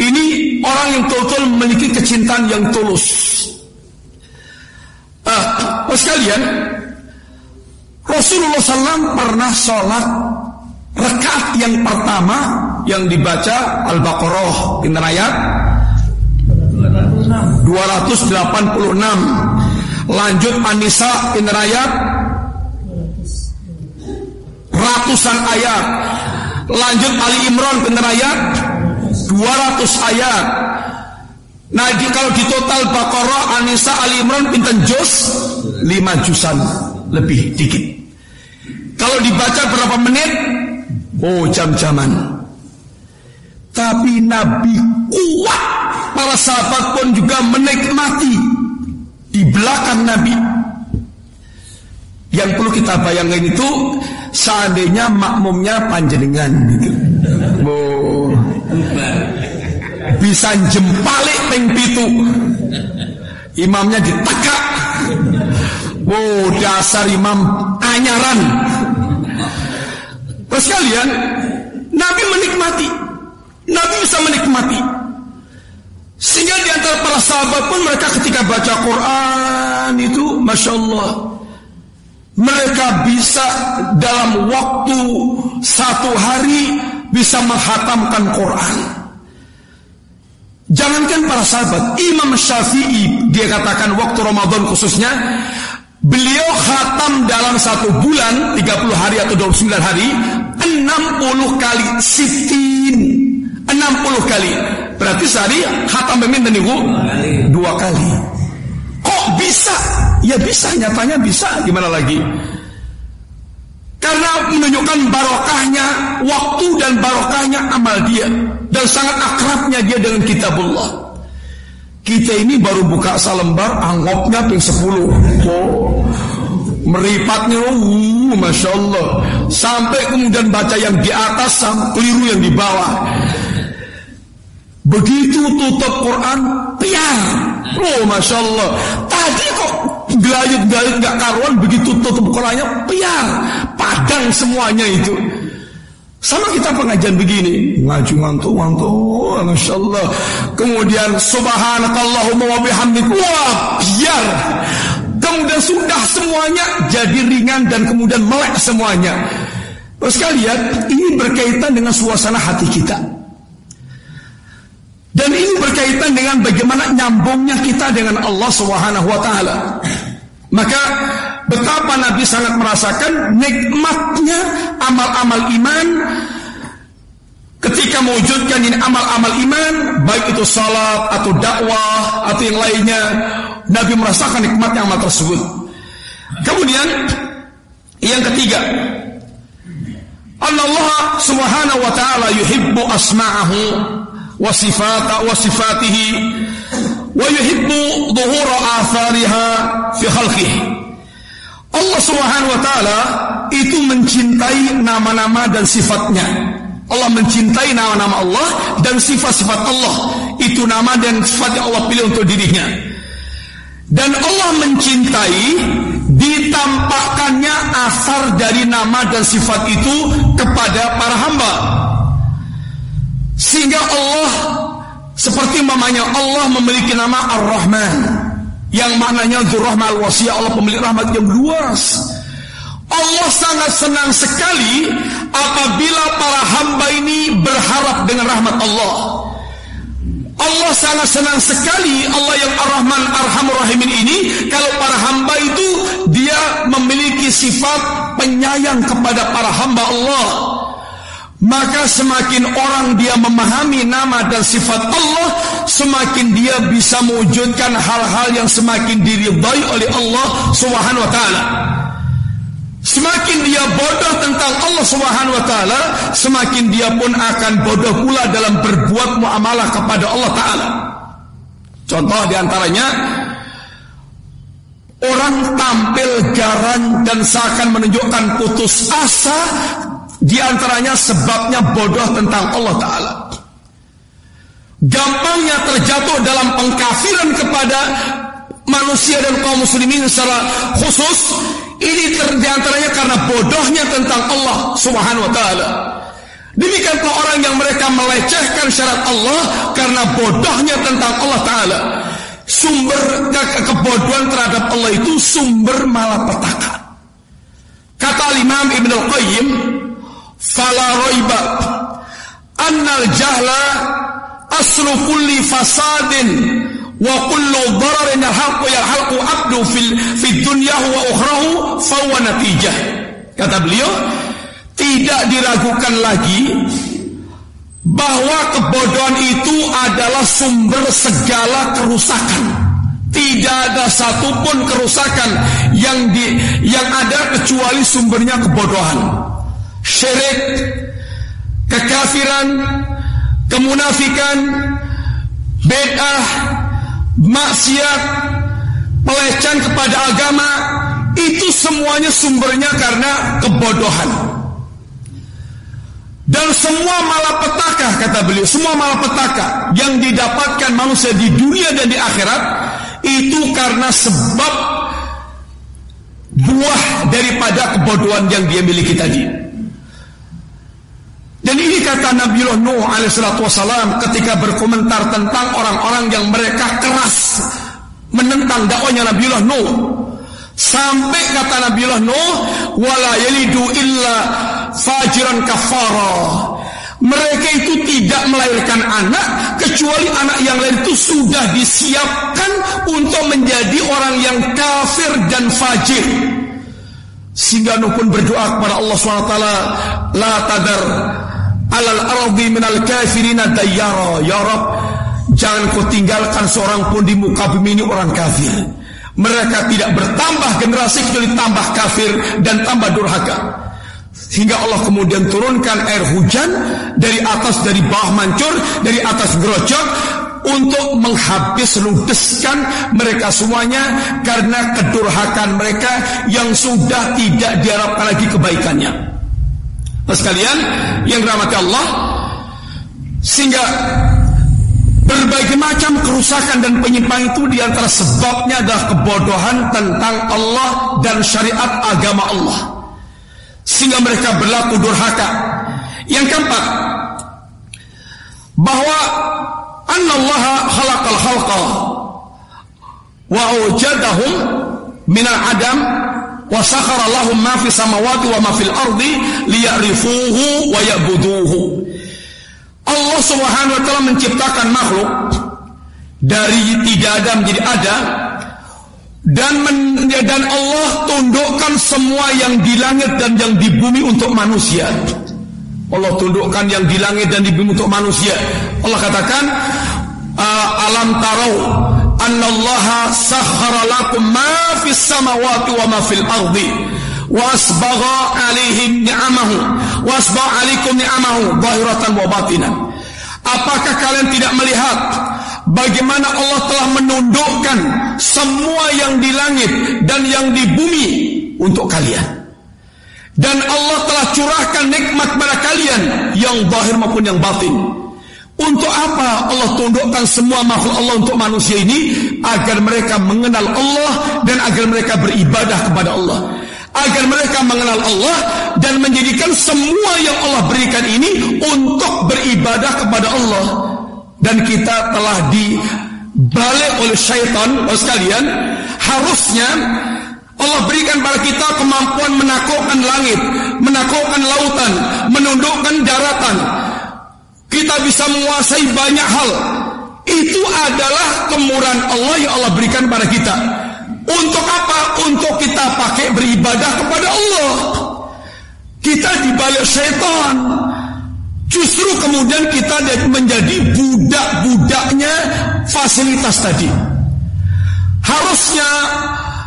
Speaker 3: Ini orang yang total memiliki kecintaan yang tulus. Ah, uh, sekalian, Rasulullah SAW pernah sholat rekaat yang pertama yang dibaca Al-Baqarah in ayat 286 Lanjut Anisa in ayat ratusan ayat. Lanjut Ali Imran in ayat 200 ayat. Nah, kalau di total Baqarah, Anisa, Ali Imran pinten juz 5 jusan lebih dikit. Kalau dibaca berapa menit? Oh, jam-jaman. Tapi Nabi kuat, para sahabat pun juga menikmati di belakang Nabi. Yang perlu kita bayangkan itu seandainya makmumnya panjenengan gitu. Oh. Bisa jempalik peng pitu. Imamnya ditekak. Oh, dasar imam anyaran. Terus kalian, Nabi menikmati. Nabi bisa menikmati. Sehingga di antara para sahabat pun mereka ketika baca Quran itu Masya Allah Mereka bisa dalam waktu satu hari bisa menghatamkan Quran Jangankan para sahabat Imam Syafi'i dia katakan waktu Ramadan khususnya Beliau khatam dalam satu bulan 30 hari atau 29 hari 60 kali sitin 60 kali Berarti sehari khatam peminta niku dua kali. Kok bisa? Ya bisa, nyatanya bisa. Gimana lagi? Karena menunjukkan barokahnya waktu dan barokahnya amal dia dan sangat akrabnya dia dengan kitabullah. Kita ini baru buka salembar anggapnya ping 10. Oh, meripatnya uh, Masya Allah. Sampai kemudian baca yang di atas Keliru yang di bawah. Begitu tutup Quran Piar Oh Masya Allah. Tadi kok gelayut-gelayut gak karuan Begitu tutup Qurannya Piar Padang semuanya itu. Sama kita pengajian begini. Ngaju ngantuk ngantuk Masya Allah. Kemudian Subhanakallahumma wa bihamdik Wah biar Kemudian sudah semuanya jadi ringan dan kemudian melek semuanya. Terus kalian ini berkaitan dengan suasana hati kita. Dan ini berkaitan dengan bagaimana nyambungnya kita dengan Allah Subhanahu wa taala. Maka betapa Nabi sangat merasakan nikmatnya amal-amal iman ketika mewujudkan ini amal-amal iman baik itu salat atau dakwah atau yang lainnya Nabi merasakan nikmatnya amal tersebut. Kemudian yang ketiga, Allah Subhanahu wa taala yuhibbu asma'ahu wa sifata wa sifatihi wa yuhibbu dhuhura athariha fi khalqihi. Allah Subhanahu wa taala itu mencintai nama-nama dan sifatnya. Allah mencintai nama-nama Allah dan sifat-sifat Allah. Itu nama dan sifat yang Allah pilih untuk dirinya. Dan Allah mencintai ditampakkannya asar dari nama dan sifat itu kepada para hamba. Sehingga Allah seperti mamanya Allah memiliki nama Ar-Rahman yang maknanya Dzurrahman al-Wasiyah Allah pemilik rahmat yang luas. Allah sangat senang sekali apabila para hamba ini berharap dengan rahmat Allah. Allah sangat senang sekali Allah yang Ar-Rahman Arhamur Rahimin ini kalau para hamba itu dia memiliki sifat penyayang kepada para hamba Allah. Maka semakin orang dia memahami nama dan sifat Allah, semakin dia bisa mewujudkan hal-hal yang semakin diridhai oleh Allah Subhanahu wa taala. Semakin dia bodoh tentang Allah Subhanahu wa taala, semakin dia pun akan bodoh pula dalam berbuat muamalah kepada Allah taala. Contoh di antaranya orang tampil garang dan seakan menunjukkan putus asa di antaranya sebabnya bodoh tentang Allah taala. Gampangnya terjatuh dalam pengkafiran kepada manusia dan kaum muslimin secara khusus ini di antaranya karena bodohnya tentang Allah Subhanahu wa taala. Demikian pula orang yang mereka melecehkan syarat Allah karena bodohnya tentang Allah taala. Sumber ke kebodohan terhadap Allah itu sumber malapetaka. Kata Imam Ibn Al-Qayyim, "Fala raiba annal jahla aslu kulli fasadin wa kullu dararin yalhaqu yalhaqu abdu fil fid dunya wa ukhrahu fahuwa natijah. Kata beliau, tidak diragukan lagi bahwa kebodohan itu adalah sumber segala kerusakan. Tidak ada satupun kerusakan yang di yang ada kecuali sumbernya kebodohan. Syirik, kekafiran, kemunafikan, bid'ah, maksiat, pelecehan kepada agama, itu semuanya sumbernya karena kebodohan. Dan semua malapetaka kata beliau, semua malapetaka yang didapatkan manusia di dunia dan di akhirat itu karena sebab buah daripada kebodohan yang dia miliki tadi. Dan ini kata Nabiullah Nuh alaihissalam ketika berkomentar tentang orang-orang yang mereka keras menentang dakwanya Nabiullah Nuh. Sampai kata Nabiullah Nuh, wala yalidu illa fajiran kafara. Mereka itu tidak melahirkan anak kecuali anak yang lain itu sudah disiapkan untuk menjadi orang yang kafir dan fajir. Sehingga Nuh pun berdoa kepada Allah SWT La tadar alal ardi minal kafirina dayyara Ya Rab Jangan kau tinggalkan seorang pun di muka bumi ini orang kafir. Mereka tidak bertambah generasi kecuali tambah kafir dan tambah durhaka. Hingga Allah kemudian turunkan air hujan dari atas, dari bawah mancur, dari atas gerojok untuk menghabis ludeskan mereka semuanya karena kedurhakan mereka yang sudah tidak diharapkan lagi kebaikannya. Sekalian yang dirahmati Allah sehingga berbagai macam kerusakan dan penyimpangan itu di antara sebabnya adalah kebodohan tentang Allah dan syariat agama Allah sehingga mereka berlaku durhaka. Yang keempat, bahwa Allah khalaqal khalqa wa ujadahum minal adam lahum ma samawati wa ma fil ardi liya'rifuhu wa ya'buduhu. Allah Subhanahu wa taala menciptakan makhluk dari tidak ada menjadi ada dan men, dan Allah tundukkan semua yang di langit dan yang di bumi untuk manusia. Allah tundukkan yang di langit dan di bumi untuk manusia. Allah katakan, alam tarau annallaha sakhara lakum ma fis samawati wa ma fil ardi wa asbagha alaihim ni'amahu wa asbagha alaikum ni'amahu zahiratan wa batinan. Apakah kalian tidak melihat bagaimana Allah telah menundukkan semua yang di langit dan yang di bumi untuk kalian? Dan Allah telah curahkan nikmat pada kalian yang zahir maupun yang batin. Untuk apa Allah tundukkan semua makhluk Allah untuk manusia ini agar mereka mengenal Allah dan agar mereka beribadah kepada Allah. Agar mereka mengenal Allah dan menjadikan semua yang Allah berikan ini untuk beribadah kepada Allah. Dan kita telah dibalik oleh syaitan, oleh sekalian, harusnya Allah berikan pada kita kemampuan menaklukkan langit, menaklukkan lautan, menundukkan daratan. Kita bisa menguasai banyak hal. Itu adalah kemurahan Allah yang Allah berikan pada kita. Untuk apa? Untuk kita pakai beribadah kepada Allah. Kita dibalik syaitan. Justru kemudian kita menjadi budak-budaknya fasilitas tadi. Harusnya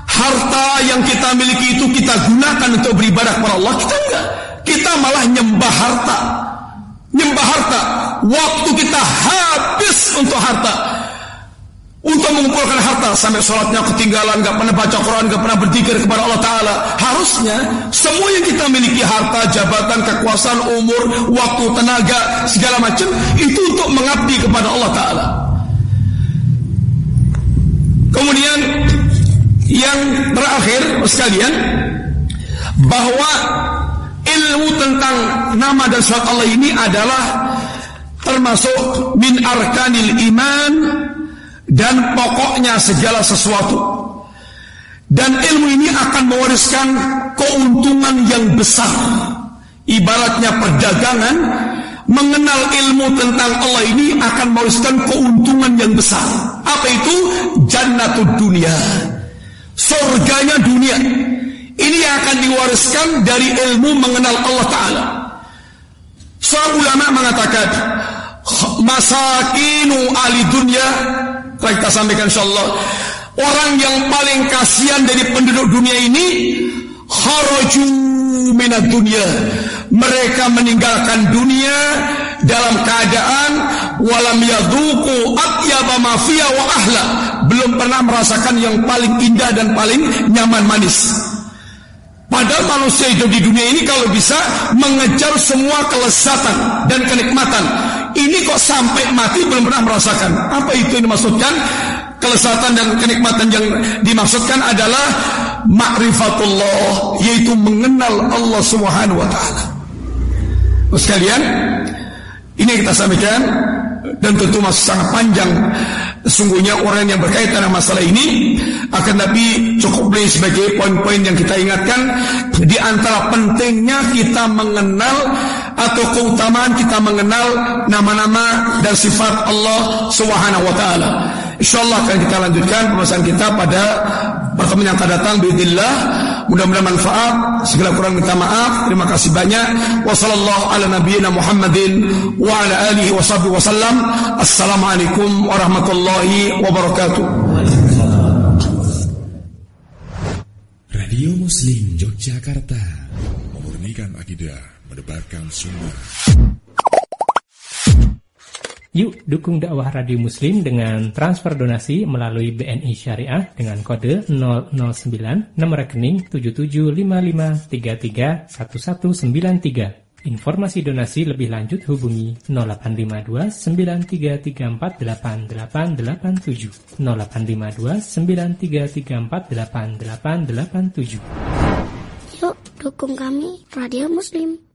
Speaker 3: harta yang kita miliki itu kita gunakan untuk beribadah kepada Allah. Kita enggak. Kita malah nyembah harta. Nyembah harta. Waktu kita habis untuk harta. Untuk mengumpulkan harta sampai sholatnya ketinggalan, gak pernah baca Quran, gak pernah berzikir kepada Allah Taala. Harusnya semua yang kita miliki harta, jabatan, kekuasaan, umur, waktu, tenaga, segala macam itu untuk mengabdi kepada Allah Taala. Kemudian yang terakhir sekalian bahwa ilmu tentang nama dan sifat Allah ini adalah termasuk min arkanil iman dan pokoknya segala sesuatu. Dan ilmu ini akan mewariskan keuntungan yang besar. Ibaratnya perdagangan, mengenal ilmu tentang Allah ini akan mewariskan keuntungan yang besar. Apa itu? Jannatud dunia surganya dunia. Ini yang akan diwariskan dari ilmu mengenal Allah Ta'ala. Seorang ulama mengatakan, masakinu ahli dunia, telah kita sampaikan insyaAllah, orang yang paling kasihan dari penduduk dunia ini, kharaju minat dunia. Mereka meninggalkan dunia dalam keadaan walam yaduku atyaba mafia wa ahla belum pernah merasakan yang paling indah dan paling nyaman manis Padahal manusia hidup di dunia ini kalau bisa mengejar semua kelesatan dan kenikmatan. Ini kok sampai mati belum pernah merasakan. Apa itu yang dimaksudkan? Kelesatan dan kenikmatan yang dimaksudkan adalah ma'rifatullah, yaitu mengenal Allah Subhanahu wa taala. Sekalian, ini kita sampaikan dan tentu masih sangat panjang sesungguhnya orang yang berkaitan dengan masalah ini akan tapi cukup beri sebagai poin-poin yang kita ingatkan di antara pentingnya kita mengenal atau keutamaan kita mengenal nama-nama dan sifat Allah Subhanahu wa taala. Insyaallah akan kita lanjutkan pembahasan kita pada pertemuan yang akan datang bismillah. Mudah-mudahan manfaat. Segala kurang minta maaf. Terima kasih banyak. Wassallallahu ala nabiyyina Muhammadin wa ala alihi wasallam. Assalamualaikum warahmatullahi wabarakatuh.
Speaker 1: Radio Muslim Yogyakarta
Speaker 2: memurnikan akidah, menebarkan sunnah.
Speaker 4: Yuk dukung dakwah Radio Muslim dengan transfer donasi melalui BNI Syariah dengan kode 009 nomor rekening 7755331193. Informasi donasi lebih lanjut hubungi 0852 93348887 0852 93348887
Speaker 5: Yuk dukung kami Radio Muslim.